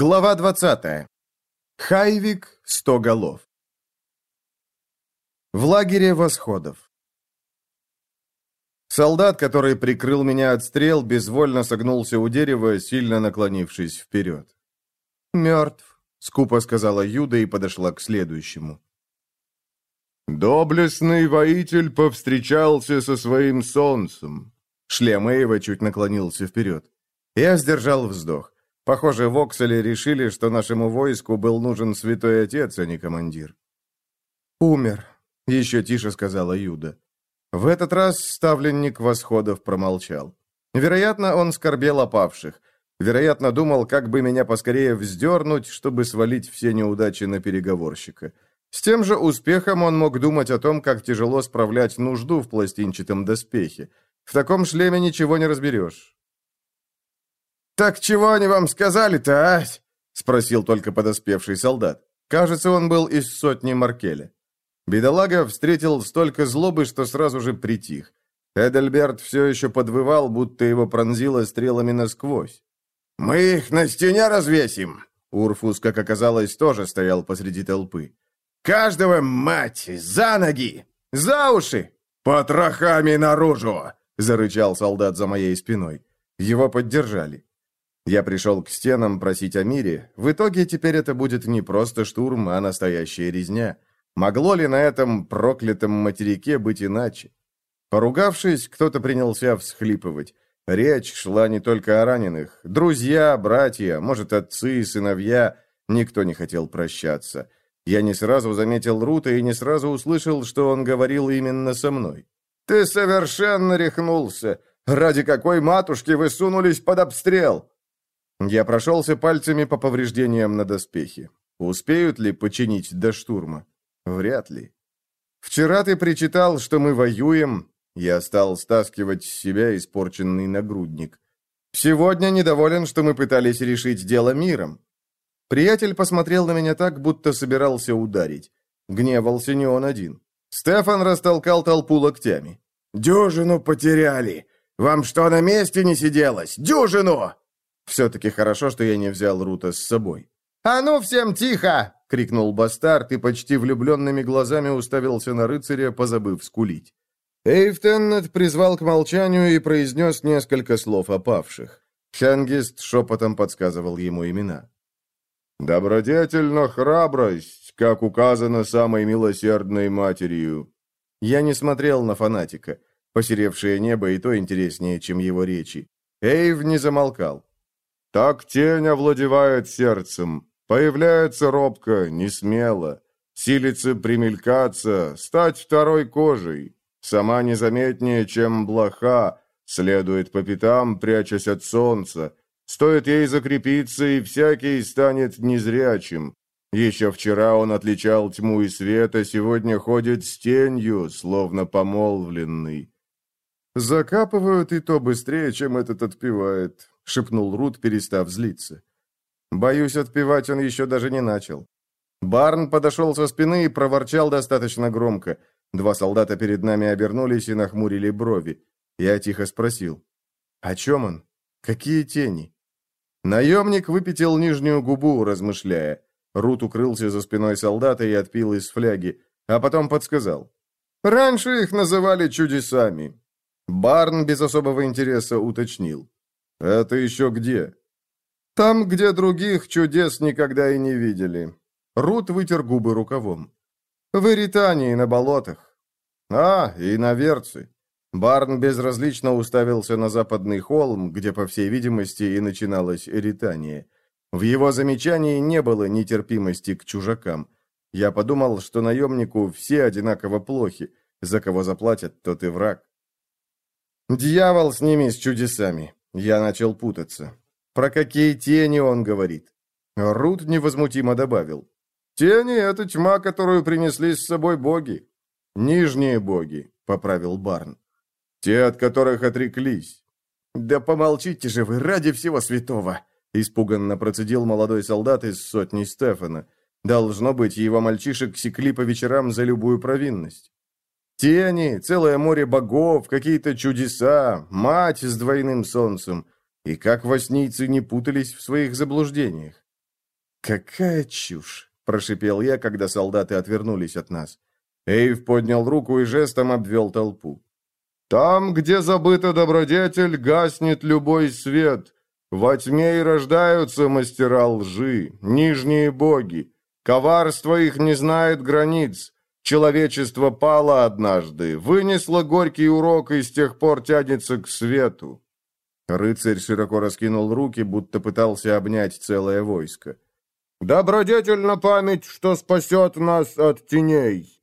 Глава 20. Хайвик, сто голов. В лагере восходов. Солдат, который прикрыл меня от стрел, безвольно согнулся у дерева, сильно наклонившись вперед. «Мертв», — скупо сказала Юда и подошла к следующему. «Доблестный воитель повстречался со своим солнцем». Шлем Эйва чуть наклонился вперед. Я сдержал вздох. Похоже, в Окселе решили, что нашему войску был нужен святой отец, а не командир. «Умер», — еще тише сказала Юда. В этот раз ставленник восходов промолчал. Вероятно, он скорбел о павших. Вероятно, думал, как бы меня поскорее вздернуть, чтобы свалить все неудачи на переговорщика. С тем же успехом он мог думать о том, как тяжело справлять нужду в пластинчатом доспехе. В таком шлеме ничего не разберешь. «Так чего они вам сказали-то, а?» — спросил только подоспевший солдат. Кажется, он был из сотни Маркеля. Бедолага встретил столько злобы, что сразу же притих. Эдельберт все еще подвывал, будто его пронзило стрелами насквозь. «Мы их на стене развесим!» Урфус, как оказалось, тоже стоял посреди толпы. «Каждого, мать, за ноги! За уши! Потрохами наружу!» — зарычал солдат за моей спиной. Его поддержали. Я пришел к стенам просить о мире. В итоге теперь это будет не просто штурм, а настоящая резня. Могло ли на этом проклятом материке быть иначе? Поругавшись, кто-то принялся всхлипывать. Речь шла не только о раненых. Друзья, братья, может, отцы и сыновья. Никто не хотел прощаться. Я не сразу заметил Рута и не сразу услышал, что он говорил именно со мной. «Ты совершенно рехнулся! Ради какой матушки вы сунулись под обстрел?» Я прошелся пальцами по повреждениям на доспехе. Успеют ли починить до штурма? Вряд ли. Вчера ты причитал, что мы воюем. Я стал стаскивать с себя испорченный нагрудник. Сегодня недоволен, что мы пытались решить дело миром. Приятель посмотрел на меня так, будто собирался ударить. Гневался не он один. Стефан растолкал толпу локтями. «Дюжину потеряли! Вам что, на месте не сиделось? Дюжину!» Все-таки хорошо, что я не взял Рута с собой. «А ну всем тихо!» — крикнул бастард и почти влюбленными глазами уставился на рыцаря, позабыв скулить. Эйфтеннет призвал к молчанию и произнес несколько слов о павших. Хангист шепотом подсказывал ему имена. «Добродетельно храбрость, как указано самой милосердной матерью». Я не смотрел на фанатика. Посеревшее небо и то интереснее, чем его речи. Эйв не замолкал. Так тень овладевает сердцем, появляется робко, не смело, силится примелькаться, стать второй кожей, сама незаметнее, чем блоха, следует по пятам, прячась от солнца, стоит ей закрепиться, и всякий станет незрячим. Еще вчера он отличал тьму и свет, а сегодня ходит с тенью, словно помолвленный. Закапывают и то быстрее, чем этот отпевает шепнул Рут, перестав злиться. Боюсь, отпевать он еще даже не начал. Барн подошел со спины и проворчал достаточно громко. Два солдата перед нами обернулись и нахмурили брови. Я тихо спросил. «О чем он? Какие тени?» Наемник выпятил нижнюю губу, размышляя. Рут укрылся за спиной солдата и отпил из фляги, а потом подсказал. «Раньше их называли чудесами». Барн без особого интереса уточнил. «Это еще где?» «Там, где других чудес никогда и не видели». Рут вытер губы рукавом. «В Иритании, на болотах». «А, и на Верцы». Барн безразлично уставился на западный холм, где, по всей видимости, и начиналась Эритания. В его замечании не было нетерпимости к чужакам. Я подумал, что наемнику все одинаково плохи. За кого заплатят, тот и враг. «Дьявол с ними, с чудесами. Я начал путаться. Про какие тени он говорит? Рут невозмутимо добавил. Тени — это тьма, которую принесли с собой боги. Нижние боги, поправил Барн. Те, от которых отреклись. Да помолчите же вы, ради всего святого! Испуганно процедил молодой солдат из сотни Стефана. Должно быть, его мальчишек секли по вечерам за любую провинность. Тени, целое море богов, какие-то чудеса, мать с двойным солнцем. И как воснийцы не путались в своих заблуждениях. «Какая чушь!» – прошипел я, когда солдаты отвернулись от нас. Эйв поднял руку и жестом обвел толпу. «Там, где забыта добродетель, гаснет любой свет. Во тьме и рождаются мастера лжи, нижние боги. Коварство их не знает границ. Человечество пало однажды, вынесло горький урок и с тех пор тянется к свету». Рыцарь широко раскинул руки, будто пытался обнять целое войско. «Добродетельна память, что спасет нас от теней!»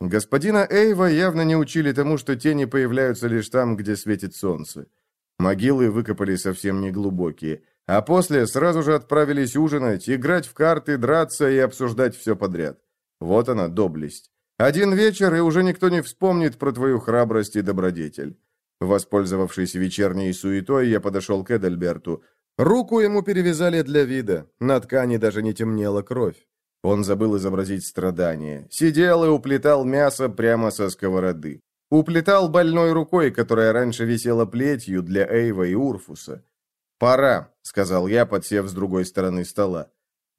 Господина Эйва явно не учили тому, что тени появляются лишь там, где светит солнце. Могилы выкопали совсем неглубокие, а после сразу же отправились ужинать, играть в карты, драться и обсуждать все подряд. Вот она, доблесть. Один вечер, и уже никто не вспомнит про твою храбрость и добродетель. Воспользовавшись вечерней суетой, я подошел к Эдельберту. Руку ему перевязали для вида, на ткани даже не темнела кровь. Он забыл изобразить страдания. Сидел и уплетал мясо прямо со сковороды. Уплетал больной рукой, которая раньше висела плетью для Эйва и Урфуса. «Пора», — сказал я, подсев с другой стороны стола.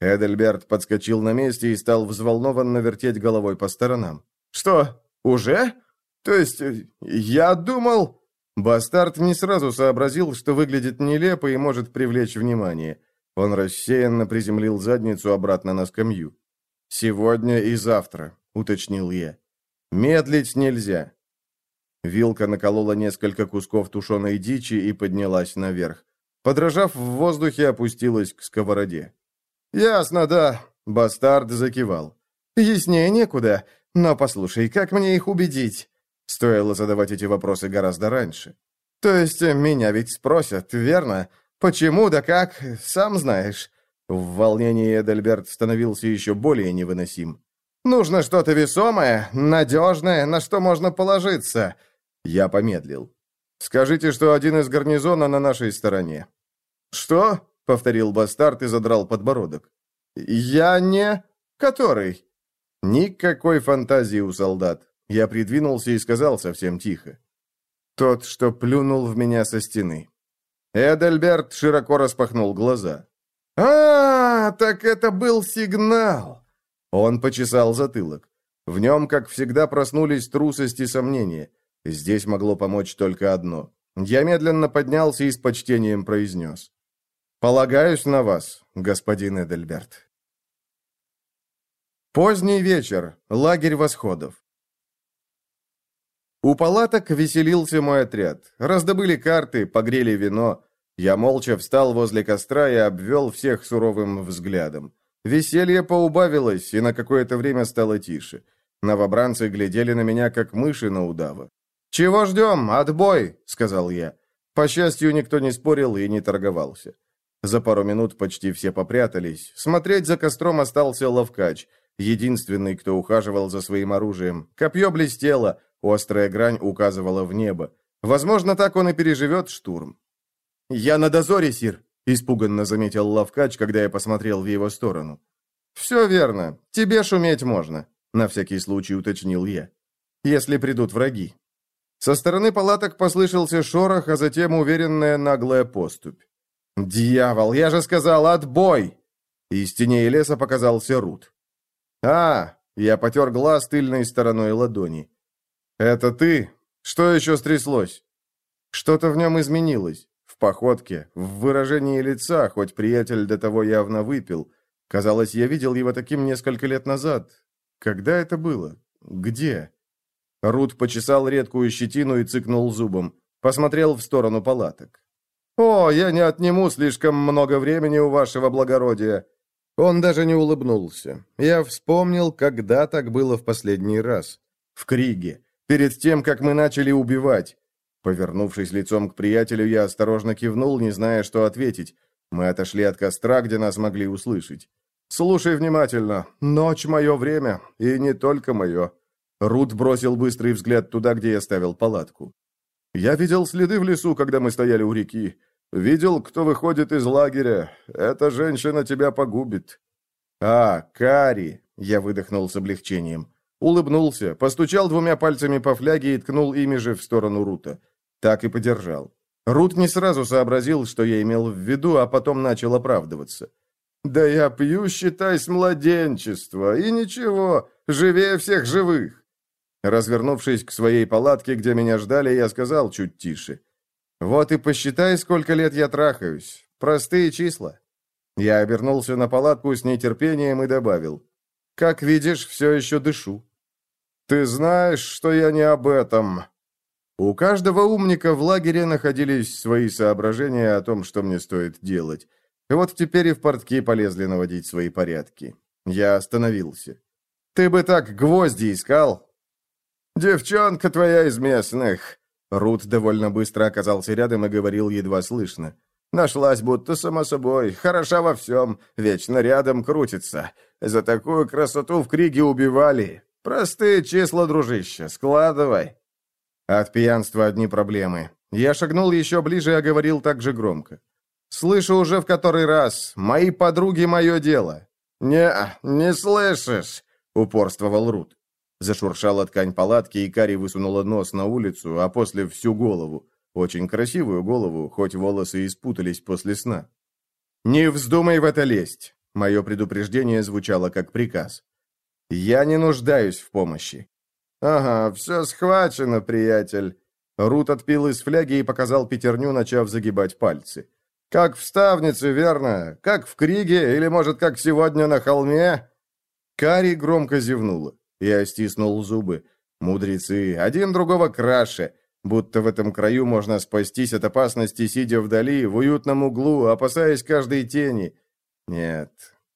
Эдельберт подскочил на месте и стал взволнованно вертеть головой по сторонам. «Что, уже? То есть, я думал...» Бастард не сразу сообразил, что выглядит нелепо и может привлечь внимание. Он рассеянно приземлил задницу обратно на скамью. «Сегодня и завтра», — уточнил я. «Медлить нельзя». Вилка наколола несколько кусков тушеной дичи и поднялась наверх. Подражав в воздухе, опустилась к сковороде. «Ясно, да», — бастард закивал. «Яснее некуда. Но послушай, как мне их убедить?» Стоило задавать эти вопросы гораздо раньше. «То есть меня ведь спросят, верно? Почему да как, сам знаешь». В волнении Эдельберт становился еще более невыносим. «Нужно что-то весомое, надежное, на что можно положиться». Я помедлил. «Скажите, что один из гарнизона на нашей стороне». «Что?» — повторил бастард и задрал подбородок. «Я не... Который?» Никакой фантазии у солдат. Я придвинулся и сказал совсем тихо. «Тот, что плюнул в меня со стены». Эдельберт широко распахнул глаза. «А, так это был сигнал!» Он почесал затылок. В нем, как всегда, проснулись трусость и сомнения. Здесь могло помочь только одно. Я медленно поднялся и с почтением произнес. «Полагаюсь на вас, господин Эдельберт». Поздний вечер. Лагерь восходов. У палаток веселился мой отряд. Раздобыли карты, погрели вино. Я молча встал возле костра и обвел всех суровым взглядом. Веселье поубавилось, и на какое-то время стало тише. Новобранцы глядели на меня, как мыши на удава. «Чего ждем? Отбой!» — сказал я. По счастью, никто не спорил и не торговался. За пару минут почти все попрятались. Смотреть за костром остался ловкач, единственный, кто ухаживал за своим оружием. Копье блестело, острая грань указывала в небо. Возможно, так он и переживет штурм. «Я на дозоре, Сир», — испуганно заметил ловкач, когда я посмотрел в его сторону. «Все верно. Тебе шуметь можно», — на всякий случай уточнил я. «Если придут враги». Со стороны палаток послышался шорох, а затем уверенная наглая поступь. «Дьявол, я же сказал, отбой!» Из теней леса показался Рут. «А!» — я потер глаз тыльной стороной ладони. «Это ты? Что еще стряслось?» Что-то в нем изменилось. В походке, в выражении лица, хоть приятель до того явно выпил. Казалось, я видел его таким несколько лет назад. Когда это было? Где? Рут почесал редкую щетину и цыкнул зубом. Посмотрел в сторону палаток. «О, я не отниму слишком много времени у вашего благородия». Он даже не улыбнулся. Я вспомнил, когда так было в последний раз. В Криге. Перед тем, как мы начали убивать. Повернувшись лицом к приятелю, я осторожно кивнул, не зная, что ответить. Мы отошли от костра, где нас могли услышать. «Слушай внимательно. Ночь — мое время. И не только мое. Рут бросил быстрый взгляд туда, где я ставил палатку. «Я видел следы в лесу, когда мы стояли у реки. Видел, кто выходит из лагеря. Эта женщина тебя погубит». «А, Кари!» — я выдохнул с облегчением. Улыбнулся, постучал двумя пальцами по фляге и ткнул ими же в сторону Рута. Так и подержал. Рут не сразу сообразил, что я имел в виду, а потом начал оправдываться. Да я пью, считай, с младенчества, и ничего, живее всех живых. Развернувшись к своей палатке, где меня ждали, я сказал чуть тише. «Вот и посчитай, сколько лет я трахаюсь. Простые числа». Я обернулся на палатку с нетерпением и добавил. «Как видишь, все еще дышу». «Ты знаешь, что я не об этом». У каждого умника в лагере находились свои соображения о том, что мне стоит делать. Вот теперь и в портки полезли наводить свои порядки. Я остановился. «Ты бы так гвозди искал!» «Девчонка твоя из местных!» Рут довольно быстро оказался рядом и говорил едва слышно. «Нашлась будто само собой, хороша во всем, вечно рядом крутится. За такую красоту в Криге убивали. Простые числа, дружище, складывай». От пьянства одни проблемы. Я шагнул еще ближе и говорил так же громко. «Слышу уже в который раз. Мои подруги — мое дело». «Не, не слышишь», — упорствовал Рут. Зашуршала ткань палатки, и Кари высунула нос на улицу, а после всю голову. Очень красивую голову, хоть волосы и спутались после сна. «Не вздумай в это лезть!» Мое предупреждение звучало как приказ. «Я не нуждаюсь в помощи». «Ага, все схвачено, приятель». Рут отпил из фляги и показал пятерню, начав загибать пальцы. «Как в ставнице, верно? Как в Криге, или, может, как сегодня на холме?» Кари громко зевнула. Я стиснул зубы. Мудрецы, один другого краше. Будто в этом краю можно спастись от опасности, сидя вдали, в уютном углу, опасаясь каждой тени. Нет.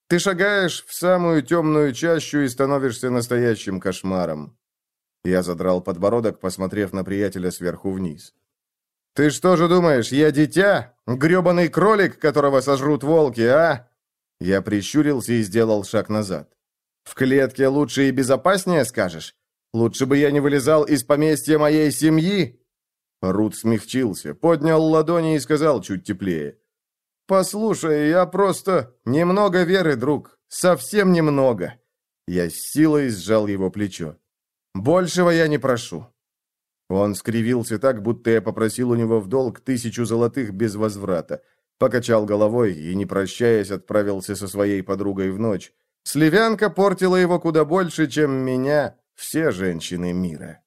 Ты шагаешь в самую темную чащу и становишься настоящим кошмаром. Я задрал подбородок, посмотрев на приятеля сверху вниз. «Ты что же думаешь, я дитя? грёбаный кролик, которого сожрут волки, а?» Я прищурился и сделал шаг назад. В клетке лучше и безопаснее, скажешь? Лучше бы я не вылезал из поместья моей семьи?» Рут смягчился, поднял ладони и сказал чуть теплее. «Послушай, я просто... Немного веры, друг. Совсем немного». Я с силой сжал его плечо. «Большего я не прошу». Он скривился так, будто я попросил у него в долг тысячу золотых без возврата. Покачал головой и, не прощаясь, отправился со своей подругой в ночь. Сливянка портила его куда больше, чем меня, все женщины мира.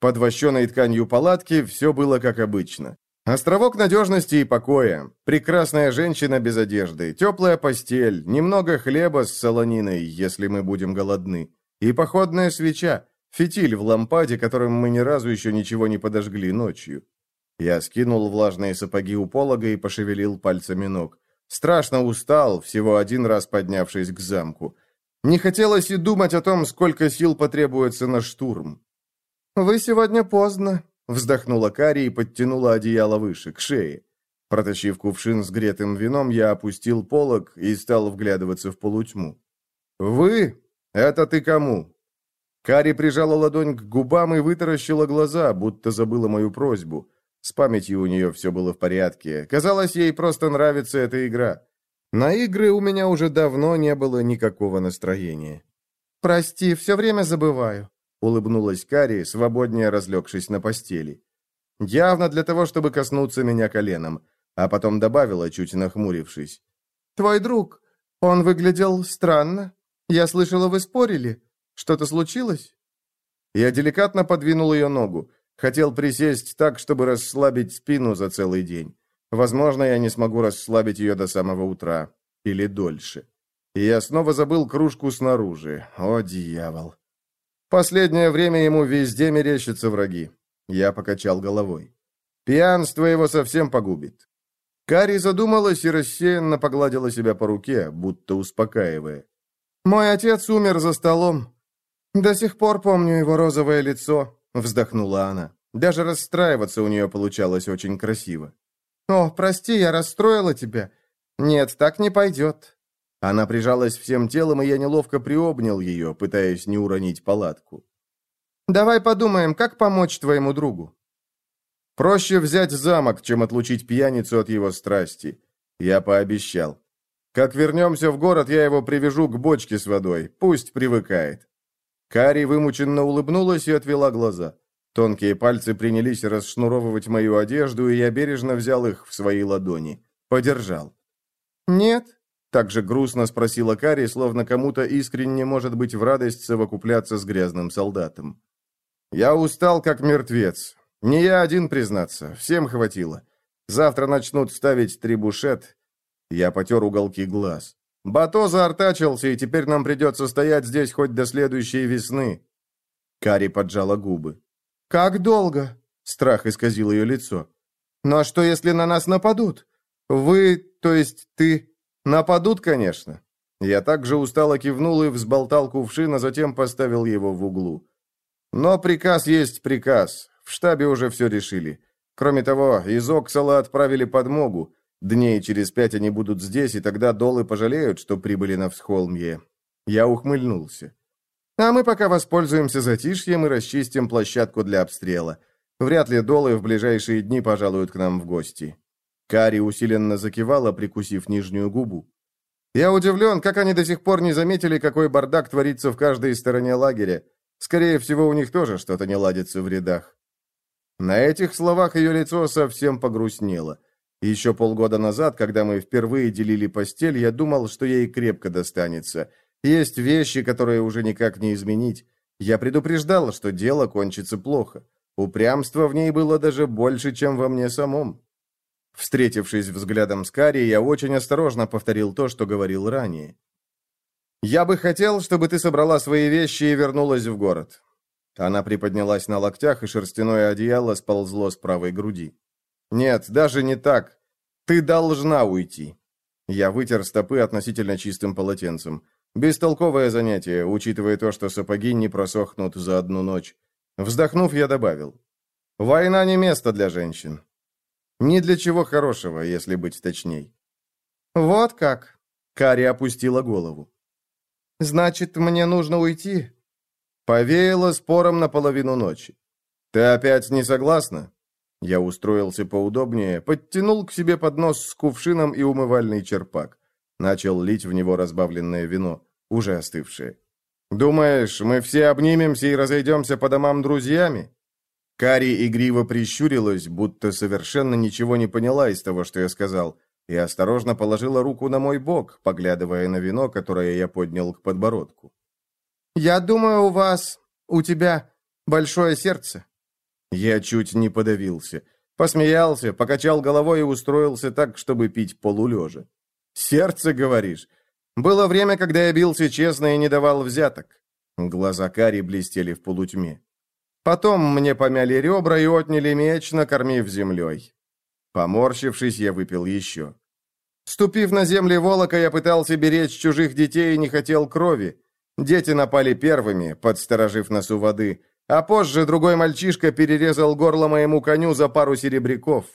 Под вощеной тканью палатки все было как обычно. Островок надежности и покоя, прекрасная женщина без одежды, теплая постель, немного хлеба с солониной, если мы будем голодны, и походная свеча, фитиль в лампаде, которым мы ни разу еще ничего не подожгли ночью. Я скинул влажные сапоги у полога и пошевелил пальцами ног. Страшно устал, всего один раз поднявшись к замку. Не хотелось и думать о том, сколько сил потребуется на штурм. «Вы сегодня поздно», — вздохнула Кари и подтянула одеяло выше, к шее. Протащив кувшин с гретым вином, я опустил полог и стал вглядываться в полутьму. «Вы? Это ты кому?» Кари прижала ладонь к губам и вытаращила глаза, будто забыла мою просьбу. С памятью у нее все было в порядке. Казалось, ей просто нравится эта игра. На игры у меня уже давно не было никакого настроения. «Прости, все время забываю», — улыбнулась Кари, свободнее разлегшись на постели. Явно для того, чтобы коснуться меня коленом, а потом добавила, чуть нахмурившись. «Твой друг, он выглядел странно. Я слышала, вы спорили. Что-то случилось?» Я деликатно подвинул ее ногу. Хотел присесть так, чтобы расслабить спину за целый день. Возможно, я не смогу расслабить ее до самого утра. Или дольше. И я снова забыл кружку снаружи. О, дьявол. Последнее время ему везде мерещатся враги. Я покачал головой. Пьянство его совсем погубит. Кари задумалась и рассеянно погладила себя по руке, будто успокаивая. «Мой отец умер за столом. До сих пор помню его розовое лицо, Вздохнула она. Даже расстраиваться у нее получалось очень красиво. «О, прости, я расстроила тебя. Нет, так не пойдет». Она прижалась всем телом, и я неловко приобнял ее, пытаясь не уронить палатку. «Давай подумаем, как помочь твоему другу?» «Проще взять замок, чем отлучить пьяницу от его страсти», — я пообещал. «Как вернемся в город, я его привяжу к бочке с водой. Пусть привыкает». Кари вымученно улыбнулась и отвела глаза. Тонкие пальцы принялись расшнуровывать мою одежду, и я бережно взял их в свои ладони. Подержал. «Нет», — также грустно спросила Кари, словно кому-то искренне может быть в радость совокупляться с грязным солдатом. «Я устал, как мертвец. Не я один, признаться. Всем хватило. Завтра начнут ставить трибушет». Я потер уголки глаз. «Бато заортачился, и теперь нам придется стоять здесь хоть до следующей весны». Кари поджала губы. «Как долго?» Страх исказил ее лицо. «Ну а что, если на нас нападут? Вы, то есть ты, нападут, конечно». Я также устало кивнул и взболтал кувшин, а затем поставил его в углу. Но приказ есть приказ. В штабе уже все решили. Кроме того, из Оксала отправили подмогу. Дней через пять они будут здесь, и тогда долы пожалеют, что прибыли на Всхолмье. Я ухмыльнулся. А мы пока воспользуемся затишьем и расчистим площадку для обстрела. Вряд ли долы в ближайшие дни пожалуют к нам в гости». Кари усиленно закивала, прикусив нижнюю губу. «Я удивлен, как они до сих пор не заметили, какой бардак творится в каждой стороне лагеря. Скорее всего, у них тоже что-то не ладится в рядах». На этих словах ее лицо совсем погрустнело. Еще полгода назад, когда мы впервые делили постель, я думал, что ей крепко достанется. Есть вещи, которые уже никак не изменить. Я предупреждал, что дело кончится плохо. Упрямства в ней было даже больше, чем во мне самом. Встретившись взглядом с Кари, я очень осторожно повторил то, что говорил ранее. «Я бы хотел, чтобы ты собрала свои вещи и вернулась в город». Она приподнялась на локтях, и шерстяное одеяло сползло с правой груди. «Нет, даже не так. Ты должна уйти». Я вытер стопы относительно чистым полотенцем. Бестолковое занятие, учитывая то, что сапоги не просохнут за одну ночь. Вздохнув, я добавил. «Война не место для женщин. Ни для чего хорошего, если быть точней». «Вот как?» Кари опустила голову. «Значит, мне нужно уйти?» Повеяло спором на половину ночи. «Ты опять не согласна?» Я устроился поудобнее, подтянул к себе поднос с кувшином и умывальный черпак. Начал лить в него разбавленное вино, уже остывшее. «Думаешь, мы все обнимемся и разойдемся по домам друзьями?» Кари игриво прищурилась, будто совершенно ничего не поняла из того, что я сказал, и осторожно положила руку на мой бок, поглядывая на вино, которое я поднял к подбородку. «Я думаю, у вас, у тебя большое сердце». Я чуть не подавился. Посмеялся, покачал головой и устроился так, чтобы пить полулежа. «Сердце, говоришь? Было время, когда я бился честно и не давал взяток. Глаза Кари блестели в полутьме. Потом мне помяли ребра и отняли меч, накормив землей. Поморщившись, я выпил еще. Ступив на земли Волока, я пытался беречь чужих детей и не хотел крови. Дети напали первыми, подсторожив нас у воды, а позже другой мальчишка перерезал горло моему коню за пару серебряков.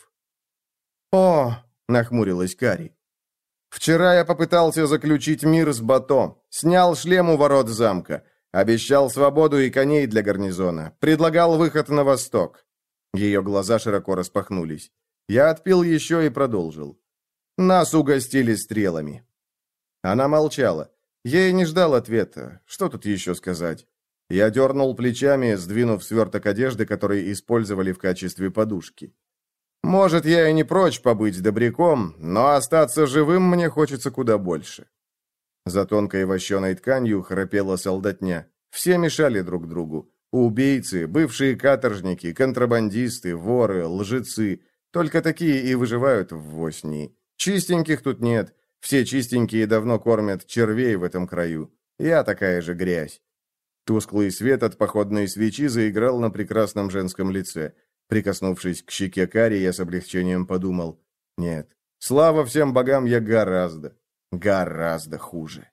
«О!» — нахмурилась Кари. Вчера я попытался заключить мир с Бато, снял шлем у ворот замка, обещал свободу и коней для гарнизона, предлагал выход на восток. Ее глаза широко распахнулись. Я отпил еще и продолжил. Нас угостили стрелами. Она молчала. И не ждал ответа. Что тут еще сказать? Я дернул плечами, сдвинув сверток одежды, который использовали в качестве подушки. Может, я и не прочь побыть добряком, но остаться живым мне хочется куда больше. За тонкой вощеной тканью храпела солдатня. Все мешали друг другу. Убийцы, бывшие каторжники, контрабандисты, воры, лжецы. Только такие и выживают в Воснии. Чистеньких тут нет. Все чистенькие давно кормят червей в этом краю. Я такая же грязь. Тусклый свет от походной свечи заиграл на прекрасном женском лице. Прикоснувшись к щеке Кари, я с облегчением подумал, нет, слава всем богам, я гораздо, гораздо хуже.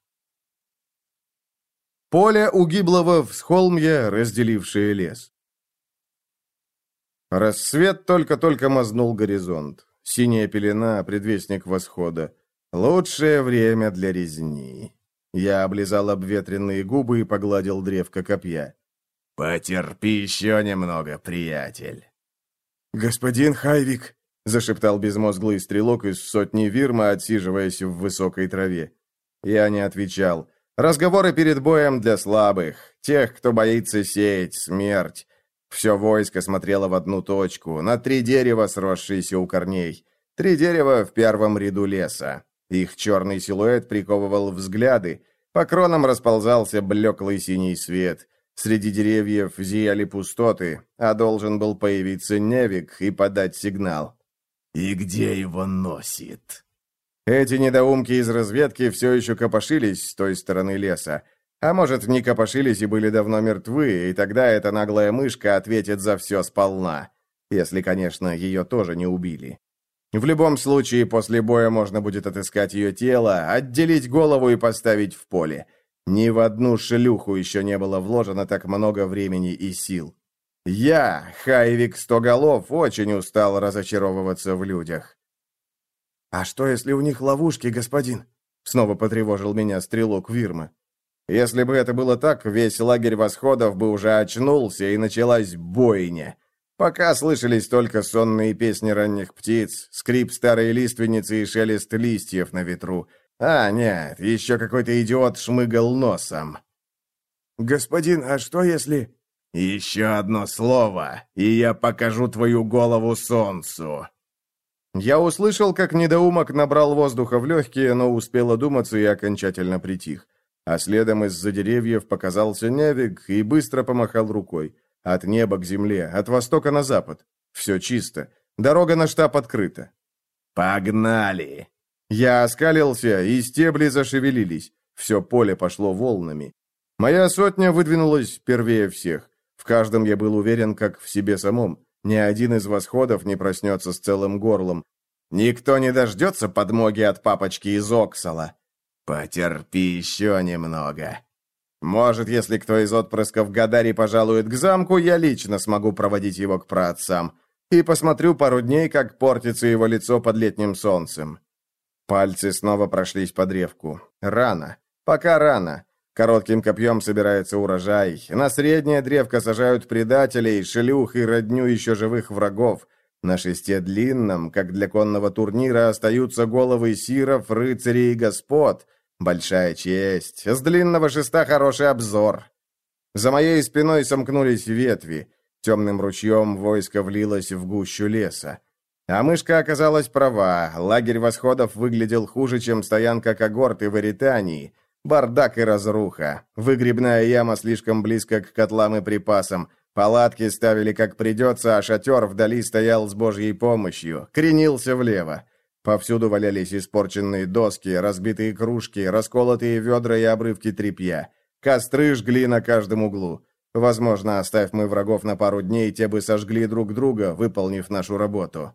Поле у гиблого всхолмья, разделившее лес. Рассвет только-только мазнул горизонт. Синяя пелена, предвестник восхода. Лучшее время для резни. Я облизал обветренные губы и погладил древко копья. «Потерпи еще немного, приятель». «Господин Хайвик», — зашептал безмозглый стрелок из сотни вирма, отсиживаясь в высокой траве. Я не отвечал. Разговоры перед боем для слабых, тех, кто боится сеять смерть. Все войско смотрело в одну точку, на три дерева, сросшиеся у корней. Три дерева в первом ряду леса. Их черный силуэт приковывал взгляды. По кронам расползался блеклый синий свет. Среди деревьев зияли пустоты, а должен был появиться Невик и подать сигнал. «И где его носит?» Эти недоумки из разведки все еще копошились с той стороны леса. А может, не копошились и были давно мертвы, и тогда эта наглая мышка ответит за все сполна. Если, конечно, ее тоже не убили. В любом случае, после боя можно будет отыскать ее тело, отделить голову и поставить в поле. Ни в одну шлюху еще не было вложено так много времени и сил. Я, Хайвик Стоголов, очень устал разочаровываться в людях. «А что, если у них ловушки, господин?» Снова потревожил меня стрелок Вирма. Если бы это было так, весь лагерь восходов бы уже очнулся, и началась бойня. Пока слышались только сонные песни ранних птиц, скрип старой лиственницы и шелест листьев на ветру. А, нет, еще какой-то идиот шмыгал носом. «Господин, а что если...» «Еще одно слово, и я покажу твою голову солнцу!» Я услышал, как недоумок набрал воздуха в легкие, но успел одуматься и окончательно притих. А следом из-за деревьев показался Невик и быстро помахал рукой. От неба к земле, от востока на запад. Все чисто. Дорога на штаб открыта. «Погнали!» Я оскалился, и стебли зашевелились. Все поле пошло волнами. Моя сотня выдвинулась первее всех. В каждом я был уверен, как в себе самом. Ни один из восходов не проснется с целым горлом. Никто не дождется подмоги от папочки из Оксала. Потерпи еще немного. Может, если кто из отпрысков Гадари пожалует к замку, я лично смогу проводить его к праотцам. И посмотрю пару дней, как портится его лицо под летним солнцем. Пальцы снова прошлись по древку. Рано. Пока рано. Коротким копьем собирается урожай. На среднее древко сажают предателей, шлюх и родню еще живых врагов. На шесте длинном, как для конного турнира, остаются головы сиров, рыцарей и господ. Большая честь. С длинного шеста хороший обзор. За моей спиной сомкнулись ветви. Темным ручьем войско влилось в гущу леса. А мышка оказалась права. Лагерь восходов выглядел хуже, чем стоянка когорты в Эритании. Бардак и разруха. Выгребная яма слишком близко к котлам и припасам. Палатки ставили как придется, а шатер вдали стоял с божьей помощью. Кренился влево. Повсюду валялись испорченные доски, разбитые кружки, расколотые ведра и обрывки тряпья. Костры жгли на каждом углу. Возможно, оставь мы врагов на пару дней, те бы сожгли друг друга, выполнив нашу работу.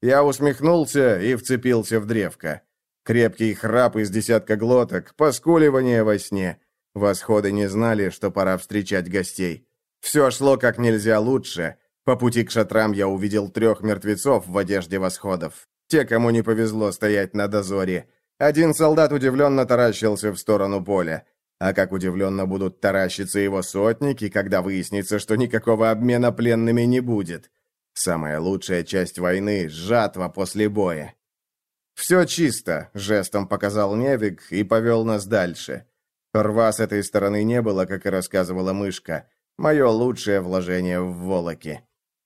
Я усмехнулся и вцепился в древко. Крепкий храп из десятка глоток, поскуливание во сне. Восходы не знали, что пора встречать гостей. Все шло как нельзя лучше. По пути к шатрам я увидел трех мертвецов в одежде восходов. Те, кому не повезло стоять на дозоре. Один солдат удивленно таращился в сторону поля. А как удивленно будут таращиться его сотники, когда выяснится, что никакого обмена пленными не будет. Самая лучшая часть войны — жатва после боя. «Все чисто», — жестом показал Невик и повел нас дальше. Рва с этой стороны не было, как и рассказывала мышка. Мое лучшее вложение в Волоки.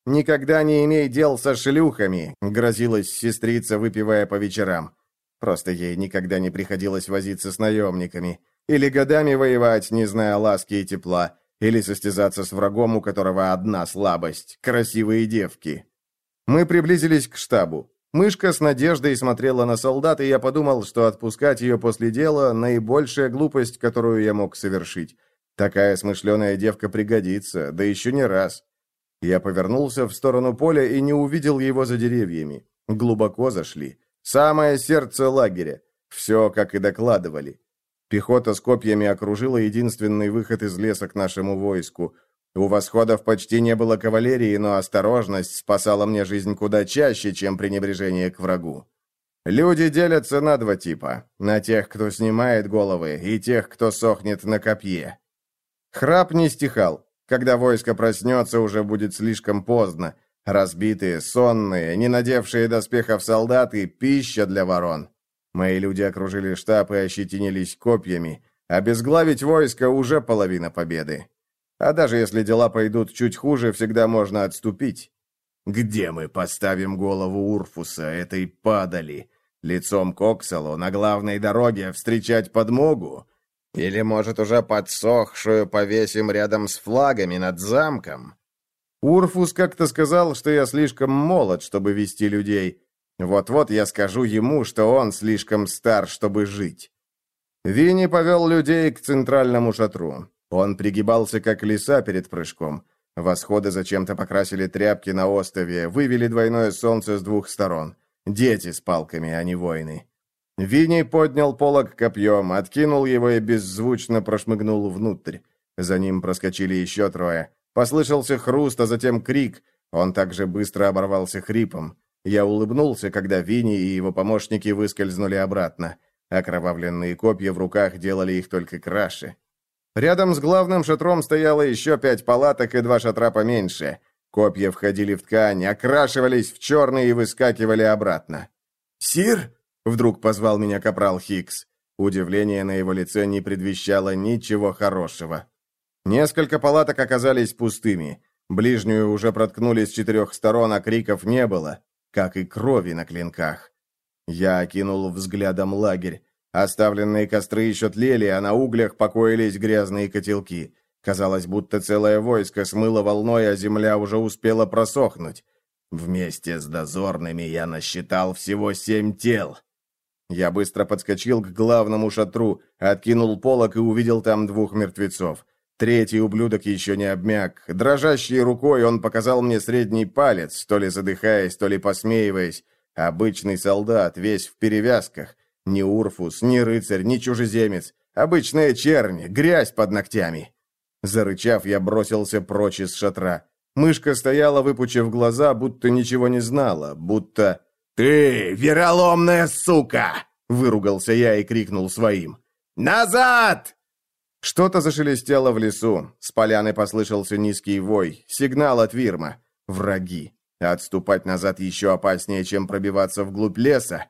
«Никогда не имей дел со шлюхами», — грозилась сестрица, выпивая по вечерам. Просто ей никогда не приходилось возиться с наемниками. Или годами воевать, не зная ласки и тепла. Или состязаться с врагом, у которого одна слабость — красивые девки. Мы приблизились к штабу. Мышка с надеждой смотрела на солдат, и я подумал, что отпускать ее после дела — наибольшая глупость, которую я мог совершить. Такая смышленая девка пригодится, да еще не раз. Я повернулся в сторону поля и не увидел его за деревьями. Глубоко зашли. Самое сердце лагеря. Все, как и докладывали. Пехота с копьями окружила единственный выход из леса к нашему войску. У восходов почти не было кавалерии, но осторожность спасала мне жизнь куда чаще, чем пренебрежение к врагу. Люди делятся на два типа. На тех, кто снимает головы, и тех, кто сохнет на копье. Храп не стихал. Когда войско проснется, уже будет слишком поздно. Разбитые, сонные, не надевшие доспехов солдаты — пища для ворон. Мои люди окружили штаб и ощетинились копьями. Обезглавить войско — уже половина победы. А даже если дела пойдут чуть хуже, всегда можно отступить. Где мы поставим голову Урфуса, этой падали? Лицом к Оксалу на главной дороге встречать подмогу? Или, может, уже подсохшую повесим рядом с флагами над замком?» Урфус как-то сказал, что я слишком молод, чтобы вести людей. Вот-вот я скажу ему, что он слишком стар, чтобы жить. Винни повел людей к центральному шатру. Он пригибался, как лиса перед прыжком. Восходы зачем-то покрасили тряпки на острове, вывели двойное солнце с двух сторон. Дети с палками, а не воины. Винни поднял полог копьем, откинул его и беззвучно прошмыгнул внутрь. За ним проскочили еще трое. Послышался хруст, а затем крик. Он также быстро оборвался хрипом. Я улыбнулся, когда Винни и его помощники выскользнули обратно. Окровавленные копья в руках делали их только краше. Рядом с главным шатром стояло еще пять палаток и два шатра поменьше. Копья входили в ткань, окрашивались в черный и выскакивали обратно. «Сир!» — вдруг позвал меня капрал Хикс. Удивление на его лице не предвещало ничего хорошего. Несколько палаток оказались пустыми. Ближнюю уже проткнули с четырех сторон, а криков не было, как и крови на клинках. Я окинул взглядом лагерь. Оставленные костры еще тлели, а на углях покоились грязные котелки. Казалось, будто целое войско смыло волной, а земля уже успела просохнуть. Вместе с дозорными я насчитал всего семь тел. Я быстро подскочил к главному шатру, откинул полок и увидел там двух мертвецов. Третий ублюдок еще не обмяк. Дрожащей рукой он показал мне средний палец, то ли задыхаясь, то ли посмеиваясь. Обычный солдат, весь в перевязках. Ни Урфус, ни рыцарь, ни чужеземец. Обычная чернь, грязь под ногтями. Зарычав, я бросился прочь из шатра. Мышка стояла, выпучив глаза, будто ничего не знала, будто... «Ты, вероломная сука!» — выругался я и крикнул своим. «Назад!» Что-то зашелестело в лесу. С поляны послышался низкий вой. Сигнал от Вирма. Враги. Отступать назад еще опаснее, чем пробиваться вглубь леса.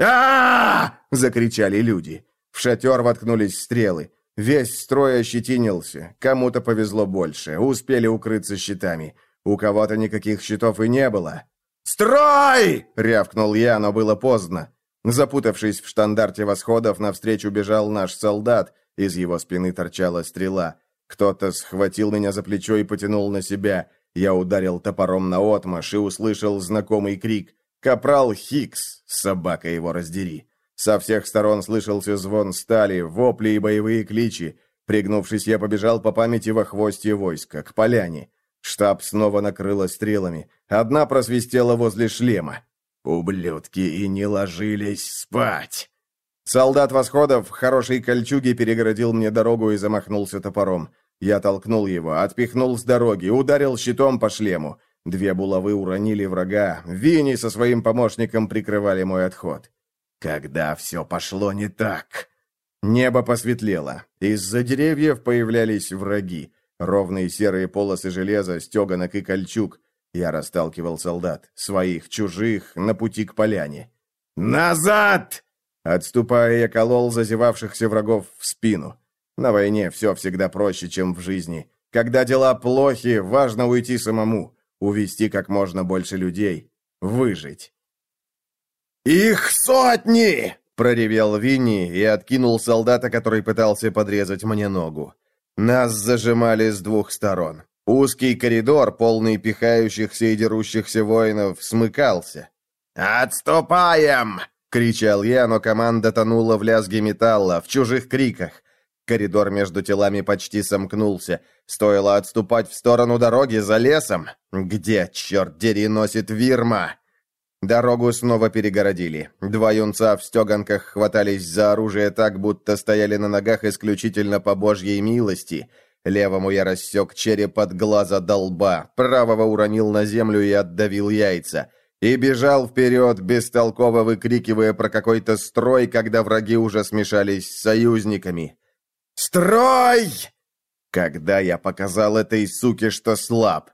а закричали люди. В шатер воткнулись стрелы. Весь строй ощетинился. Кому-то повезло больше. Успели укрыться щитами. У кого-то никаких щитов и не было. «Строй!» — рявкнул я, но было поздно. Запутавшись в штандарте восходов, навстречу бежал наш солдат, из его спины торчала стрела. Кто-то схватил меня за плечо и потянул на себя. Я ударил топором на отмашь и услышал знакомый крик. «Капрал Хикс! Собака его раздери!» Со всех сторон слышался звон стали, вопли и боевые кличи. Пригнувшись, я побежал по памяти во хвосте войска, к поляне. Штаб снова накрыло стрелами. Одна просвистела возле шлема. «Ублюдки и не ложились спать!» Солдат восходов в хорошей кольчуге перегородил мне дорогу и замахнулся топором. Я толкнул его, отпихнул с дороги, ударил щитом по шлему. Две булавы уронили врага. Винни со своим помощником прикрывали мой отход. Когда все пошло не так? Небо посветлело. Из-за деревьев появлялись враги. Ровные серые полосы железа, стеганок и кольчуг. Я расталкивал солдат, своих, чужих, на пути к поляне. «Назад!» Отступая, я колол зазевавшихся врагов в спину. На войне все всегда проще, чем в жизни. Когда дела плохи, важно уйти самому, увести как можно больше людей, выжить. «Их сотни!» — проревел Винни и откинул солдата, который пытался подрезать мне ногу. Нас зажимали с двух сторон. Узкий коридор, полный пихающихся и дерущихся воинов, смыкался. «Отступаем!» — кричал я, но команда тонула в лязге металла, в чужих криках. Коридор между телами почти сомкнулся. Стоило отступать в сторону дороги за лесом. Где, черт дери, носит Вирма? Дорогу снова перегородили. Два юнца в стеганках хватались за оружие так, будто стояли на ногах исключительно по божьей милости. Левому я рассек череп от глаза до лба, правого уронил на землю и отдавил яйца и бежал вперед, бестолково выкрикивая про какой-то строй, когда враги уже смешались с союзниками. «Строй!» Когда я показал этой суке, что слаб.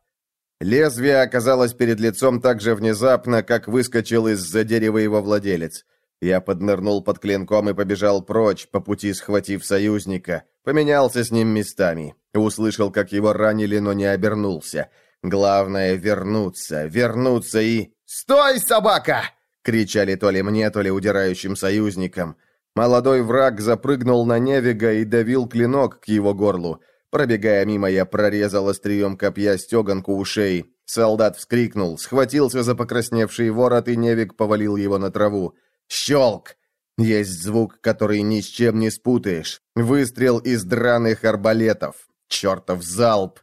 Лезвие оказалось перед лицом так же внезапно, как выскочил из-за дерева его владелец. Я поднырнул под клинком и побежал прочь, по пути схватив союзника. Поменялся с ним местами. Услышал, как его ранили, но не обернулся. Главное — вернуться, вернуться и... «Стой, собака!» — кричали то ли мне, то ли удирающим союзникам. Молодой враг запрыгнул на Невига и давил клинок к его горлу. Пробегая мимо, я прорезал острием копья стеганку ушей. Солдат вскрикнул, схватился за покрасневший ворот, и Невик повалил его на траву. Щелк! Есть звук, который ни с чем не спутаешь. Выстрел из драных арбалетов. Чертов залп!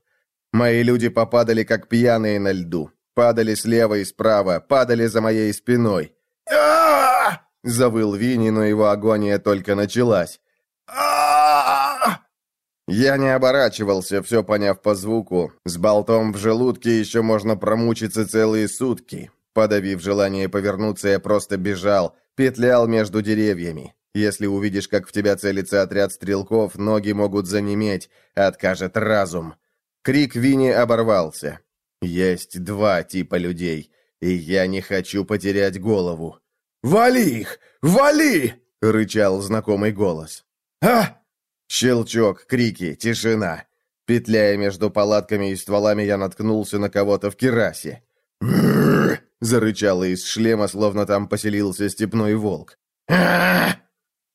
Мои люди попадали, как пьяные на льду. Падали слева и справа, падали за моей спиной. а Завыл Винни, но его агония только началась. Я не оборачивался, все поняв по звуку. С болтом в желудке еще можно промучиться целые сутки. Подавив желание повернуться, я просто бежал, петлял между деревьями. Если увидишь, как в тебя целится отряд стрелков, ноги могут занеметь, откажет разум. Крик Вини оборвался. Есть два типа людей, и я не хочу потерять голову. «Вали их! Вали!» — рычал знакомый голос. «А!» Щелчок, крики, тишина. Петляя между палатками и стволами, я наткнулся на кого-то в керасе. зарычало из шлема, словно там поселился степной волк.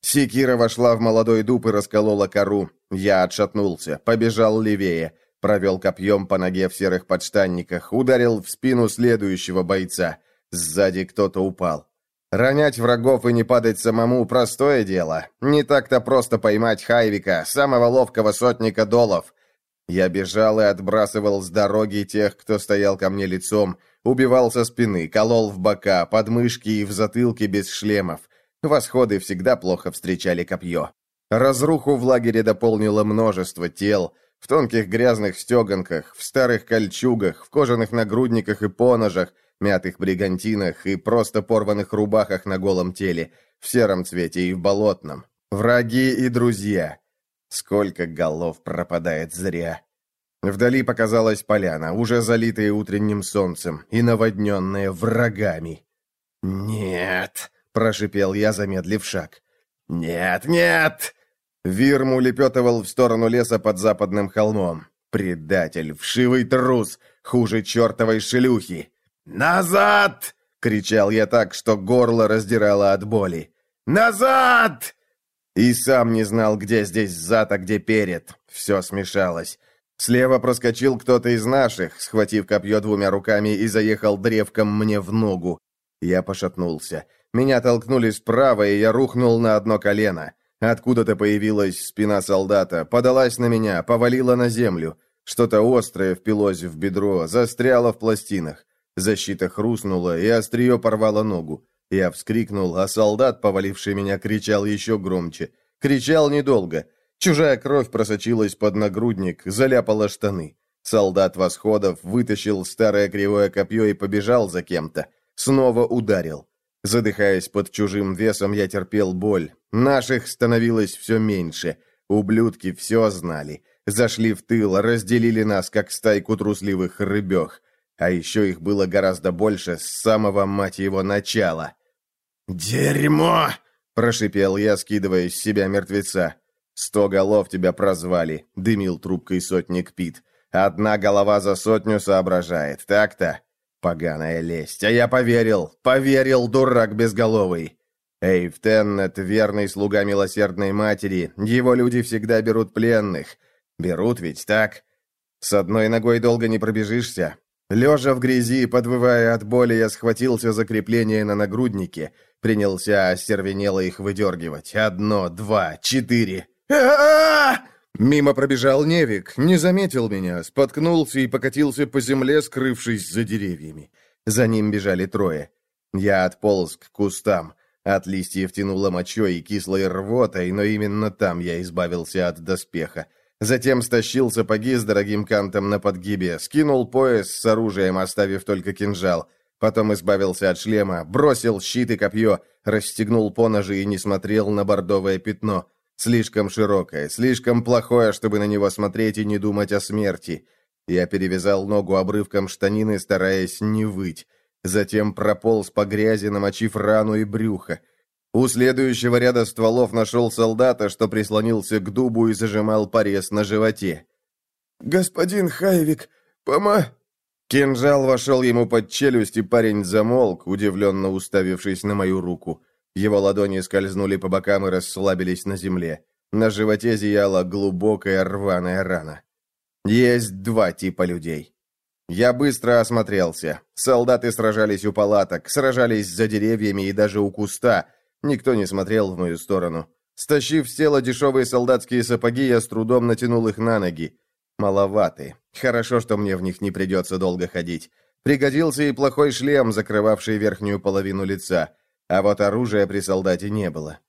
Секира вошла в молодой дуб и расколола кору. Я отшатнулся, побежал левее, провел копьем по ноге в серых подштанниках, ударил в спину следующего бойца. Сзади кто-то упал. Ронять врагов и не падать самому – простое дело. Не так-то просто поймать Хайвика, самого ловкого сотника долов. Я бежал и отбрасывал с дороги тех, кто стоял ко мне лицом, убивал со спины, колол в бока, подмышки и в затылке без шлемов. Восходы всегда плохо встречали копье. Разруху в лагере дополнило множество тел, в тонких грязных стеганках, в старых кольчугах, в кожаных нагрудниках и поножах, мятых бригантинах и просто порванных рубахах на голом теле, в сером цвете и в болотном. Враги и друзья. Сколько голов пропадает зря. Вдали показалась поляна, уже залитая утренним солнцем и наводненная врагами. «Нет!» — прошипел я, замедлив шаг. «Нет, нет!» Вирм улепетывал в сторону леса под западным холмом. «Предатель, вшивый трус, хуже чертовой шлюхи!» «Назад!» — кричал я так, что горло раздирало от боли. «Назад!» И сам не знал, где здесь зад, а где перед. Все смешалось. Слева проскочил кто-то из наших, схватив копье двумя руками и заехал древком мне в ногу. Я пошатнулся. Меня толкнули справа, и я рухнул на одно колено. Откуда-то появилась спина солдата, подалась на меня, повалила на землю. Что-то острое впилось в бедро, застряло в пластинах. Защита хрустнула, и острие порвало ногу. Я вскрикнул, а солдат, поваливший меня, кричал еще громче. Кричал недолго. Чужая кровь просочилась под нагрудник, заляпала штаны. Солдат восходов вытащил старое кривое копье и побежал за кем-то. Снова ударил. Задыхаясь под чужим весом, я терпел боль. Наших становилось все меньше. Ублюдки все знали. Зашли в тыл, разделили нас, как стайку трусливых рыбех. А еще их было гораздо больше с самого, мать его, начала. «Дерьмо!» — прошипел я, скидывая с себя мертвеца. «Сто голов тебя прозвали», — дымил трубкой сотник Пит. «Одна голова за сотню соображает, так-то?» Поганая лесть, а я поверил, поверил, дурак безголовый. Эйв Теннет, верный слуга милосердной матери, его люди всегда берут пленных. Берут ведь, так? С одной ногой долго не пробежишься, Лежа в грязи, подвывая от боли, я схватился за крепление на нагруднике. Принялся остервенело их выдергивать. Одно, два, четыре. Мимо пробежал Невик, не заметил меня, споткнулся и покатился по земле, скрывшись за деревьями. За ним бежали трое. Я отполз к кустам. От листьев тянуло мочой и кислой рвотой, но именно там я избавился от доспеха. Затем стащил сапоги с дорогим кантом на подгибе, скинул пояс с оружием, оставив только кинжал. Потом избавился от шлема, бросил щит и копье, расстегнул поножи и не смотрел на бордовое пятно. Слишком широкое, слишком плохое, чтобы на него смотреть и не думать о смерти. Я перевязал ногу обрывком штанины, стараясь не выть. Затем прополз по грязи, намочив рану и брюхо. У следующего ряда стволов нашел солдата, что прислонился к дубу и зажимал порез на животе. «Господин Хайвик, пома...» Кинжал вошел ему под челюсть, и парень замолк, удивленно уставившись на мою руку. Его ладони скользнули по бокам и расслабились на земле. На животе зияла глубокая рваная рана. Есть два типа людей. Я быстро осмотрелся. Солдаты сражались у палаток, сражались за деревьями и даже у куста. Никто не смотрел в мою сторону. Стащив с тела дешевые солдатские сапоги, я с трудом натянул их на ноги. Маловаты. Хорошо, что мне в них не придется долго ходить. Пригодился и плохой шлем, закрывавший верхнюю половину лица. А вот оружия при солдате не было.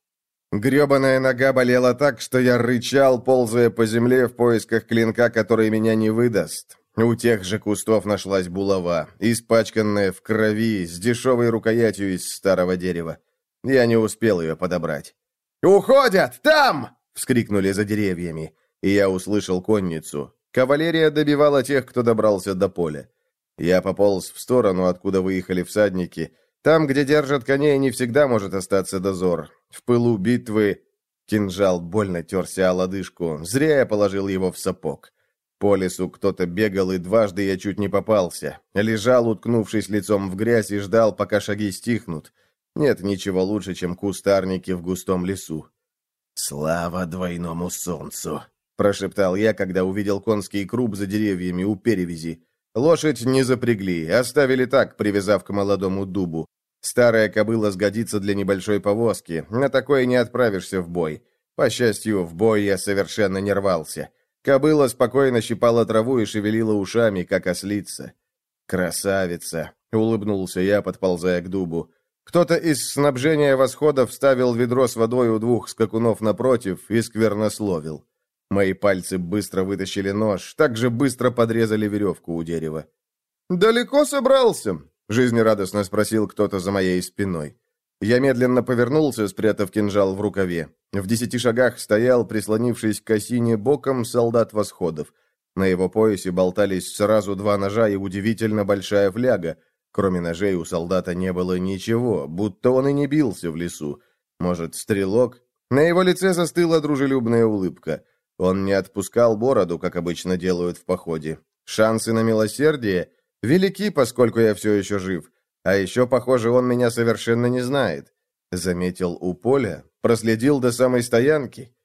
Гребаная нога болела так, что я рычал, ползая по земле в поисках клинка, который меня не выдаст. У тех же кустов нашлась булава, испачканная в крови, с дешевой рукоятью из старого дерева. Я не успел ее подобрать. «Уходят! Там!» — вскрикнули за деревьями, и я услышал конницу. Кавалерия добивала тех, кто добрался до поля. Я пополз в сторону, откуда выехали всадники. Там, где держат коней, не всегда может остаться дозор. В пылу битвы кинжал больно терся о лодыжку. Зря я положил его в сапог. По лесу кто-то бегал, и дважды я чуть не попался. Лежал, уткнувшись лицом в грязь, и ждал, пока шаги стихнут. Нет ничего лучше, чем кустарники в густом лесу. «Слава двойному солнцу!» прошептал я, когда увидел конский круп за деревьями у перевязи. Лошадь не запрягли, оставили так, привязав к молодому дубу. Старая кобыла сгодится для небольшой повозки, на такое не отправишься в бой. По счастью, в бой я совершенно не рвался. Кобыла спокойно щипала траву и шевелила ушами, как ослица. «Красавица!» — улыбнулся я, подползая к дубу. Кто-то из снабжения восходов вставил ведро с водой у двух скакунов напротив и сквернословил. Мои пальцы быстро вытащили нож, так же быстро подрезали веревку у дерева. «Далеко собрался?» — жизнерадостно спросил кто-то за моей спиной. Я медленно повернулся, спрятав кинжал в рукаве. В десяти шагах стоял, прислонившись к осине боком, солдат восходов. На его поясе болтались сразу два ножа и удивительно большая фляга. Кроме ножей у солдата не было ничего, будто он и не бился в лесу. Может, стрелок? На его лице застыла дружелюбная улыбка. Он не отпускал бороду, как обычно делают в походе. Шансы на милосердие велики, поскольку я все еще жив. А еще, похоже, он меня совершенно не знает. Заметил у поля, проследил до самой стоянки.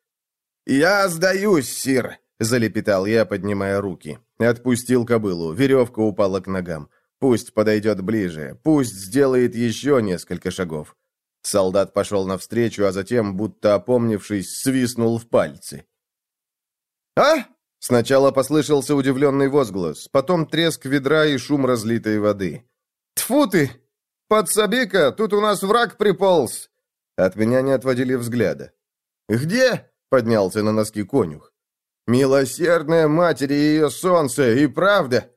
«Я сдаюсь, сир!» — залепетал я, поднимая руки. Отпустил кобылу, веревка упала к ногам. Пусть подойдет ближе, пусть сделает еще несколько шагов. Солдат пошел навстречу, а затем, будто опомнившись, свистнул в пальцы. «А?» Сначала послышался удивленный возглас, потом треск ведра и шум разлитой воды. «Тьфу ты! Подсоби-ка, тут у нас враг приполз!» От меня не отводили взгляда. «Где?» — поднялся на носки конюх. «Милосердная матерь и ее солнце, и правда!»